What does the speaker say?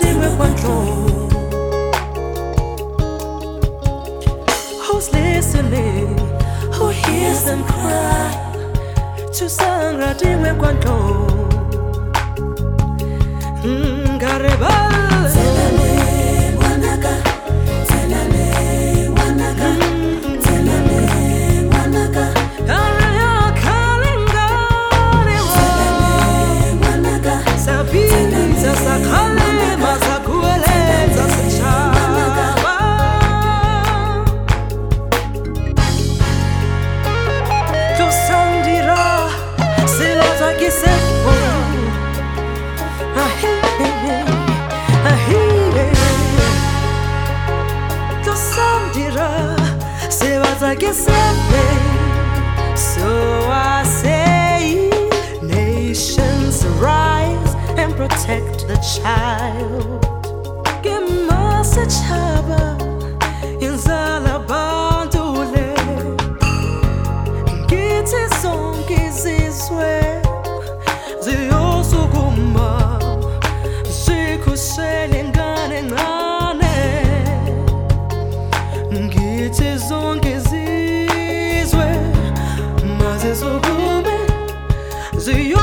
sangratiwe kwantlong who's listening? Who hears them cry? To sangratiwe kwantlong Ngareba kisepo So I say nations rise and protect the child. Give a chaba Jesu kume, zuyo